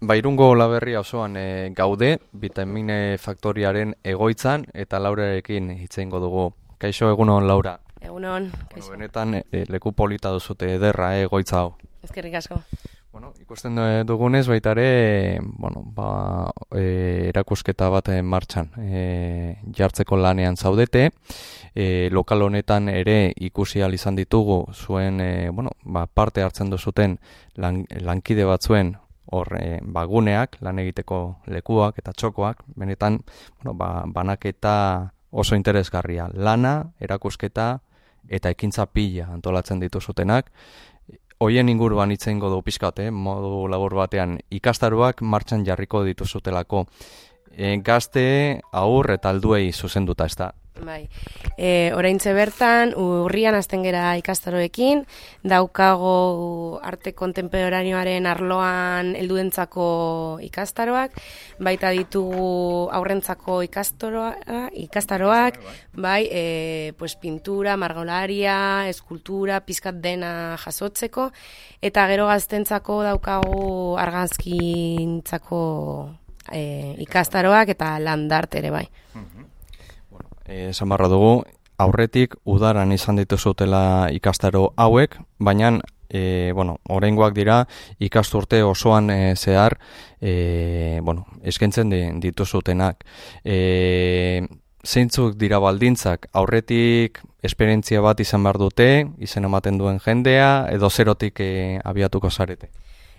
Bairungo laberria osoan e, gaude, vitamine faktoriaren egoitzan eta Laurarekin hitzeingo dugu. Kaixo egunon Laura. Egunon, kaixo. Bueno, benetan e, leku polita duzute ederra e, egoitza hau. Ezkerrik asko. Bueno, ikusten dugunez baita ere, bueno, ba, e, erakusketa bat martxan e, jartzeko lanean zaudete. E, lokal honetan ere ikusi izan ditugu zuen e, bueno, ba, parte hartzen duzuten lan, lankide batzuen hor e, baguneak, lan egiteko lekuak eta txokoak, benetan bueno, ba, banaketa oso interesgarria. Lana, erakusketa eta ekintza pila antolatzen dituzutenak. Hoien inguruan itzen godu pizkat, eh? modu labor batean ikastaruak martxan jarriko dituzutelako. E, gazte, aur eta alduei zuzenduta ez da. Bai. E, oraintze bertan, urrian azten gera ikastaroekin, daukago arte kontemporarioaren arloan helduentzako ikastaroak, baita ditugu aurrentzako ikastaroa, ikastaroak, bai, e, pues, pintura, margolaria, eskultura, pizkat dena jasotzeko, eta gero gaztentzako daukagu argazkintzako e, ikastaroak eta landart ere bai. Mhm esan barra dugu, aurretik udaran izan dituzutela ikastaro hauek, baina e, bueno, orengoak dira ikasturte osoan e, zehar e, bueno, eskentzen dituzutenak. E, zeintzuk dira baldintzak aurretik esperientzia bat izan behar dute, izen ematen duen jendea, edo zerotik e, abiatuko zarete?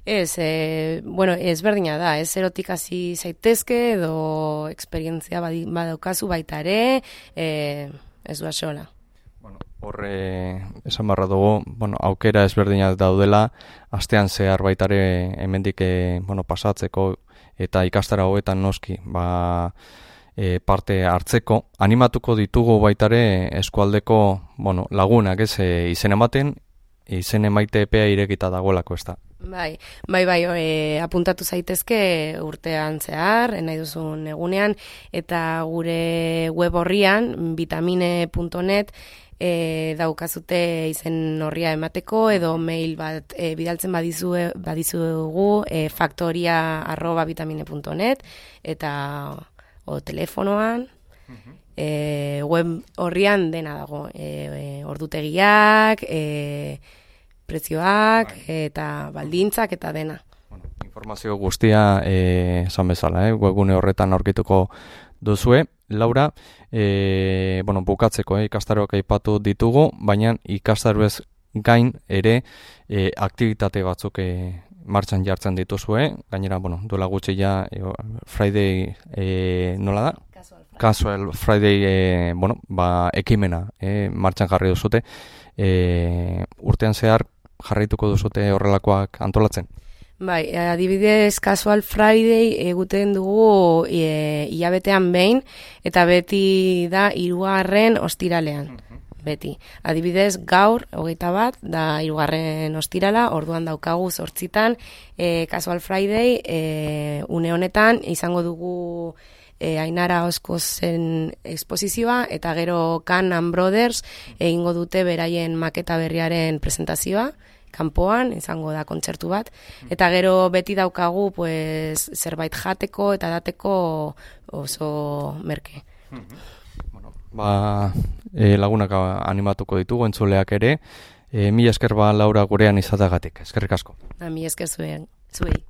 Ez, e, bueno, ez berdina da, ez erotik hasi zaitezke edo eksperientzia badaukazu baita ere, e, ez du asola. Bueno, horre, esan barra dugu, bueno, aukera ezberdina daudela, astean zehar baitare hemendik e, bueno, pasatzeko eta ikastara hoetan noski, ba, e, parte hartzeko. Animatuko ditugu baitare eskualdeko bueno, lagunak ez e, izen ematen, izen emaite epea irekita dagoelako ez da. Bai, bai, bai, e, apuntatu zaitezke urtean zehar, nahi duzun egunean, eta gure web horrian, vitamine.net, e, daukazute izen horria emateko, edo mail bat e, bidaltzen badizu, badizu dugu, e, faktoria arroba vitamine.net, eta o telefonoan, e, web horrian dena dago, e, e, ordutegiak, e, prezioak bai. eta baldintzak eta dena. Bueno, informazio guztia eh esan bezala, eh, webgune horretan aurkituko duzue. Laura, eh bueno, bukatzeko eh ikastaroak aipatu ditugu, baina ikastaroez gain ere eh aktivitate batzuk eh martxan jartzen dituzue. Gainera, bueno, duela gutxi ja e, Friday eh nola da? Casual Friday eh bueno, ba ekimena eh martxan jarri duzute. Eh urtean zehar jarraituko duzute horrelakoak antolatzen? Bai, adibidez Casual Friday eguten dugu e, iabetean behin, eta beti da irugarren ostiralean. Beti. Adibidez, gaur, hogeita bat, da irugarren ostirala, orduan daukagu zortzitan, e, Casual Friday, e, une honetan, izango dugu e, Ainara Osko zen esposizioa, eta gero Can Brothers egingo dute beraien maketa berriaren presentazioa, kanpoan izango da kontzertu bat eta gero beti daukagu pues zerbait jateko eta dateko oso merke. Bueno, ba, e, lagunak animatuko ditugu entzuleak ere. E, mila esker ba Laura gurean izatagatik. Eskerrik asko. Ba, mila esker zuen. Zuei.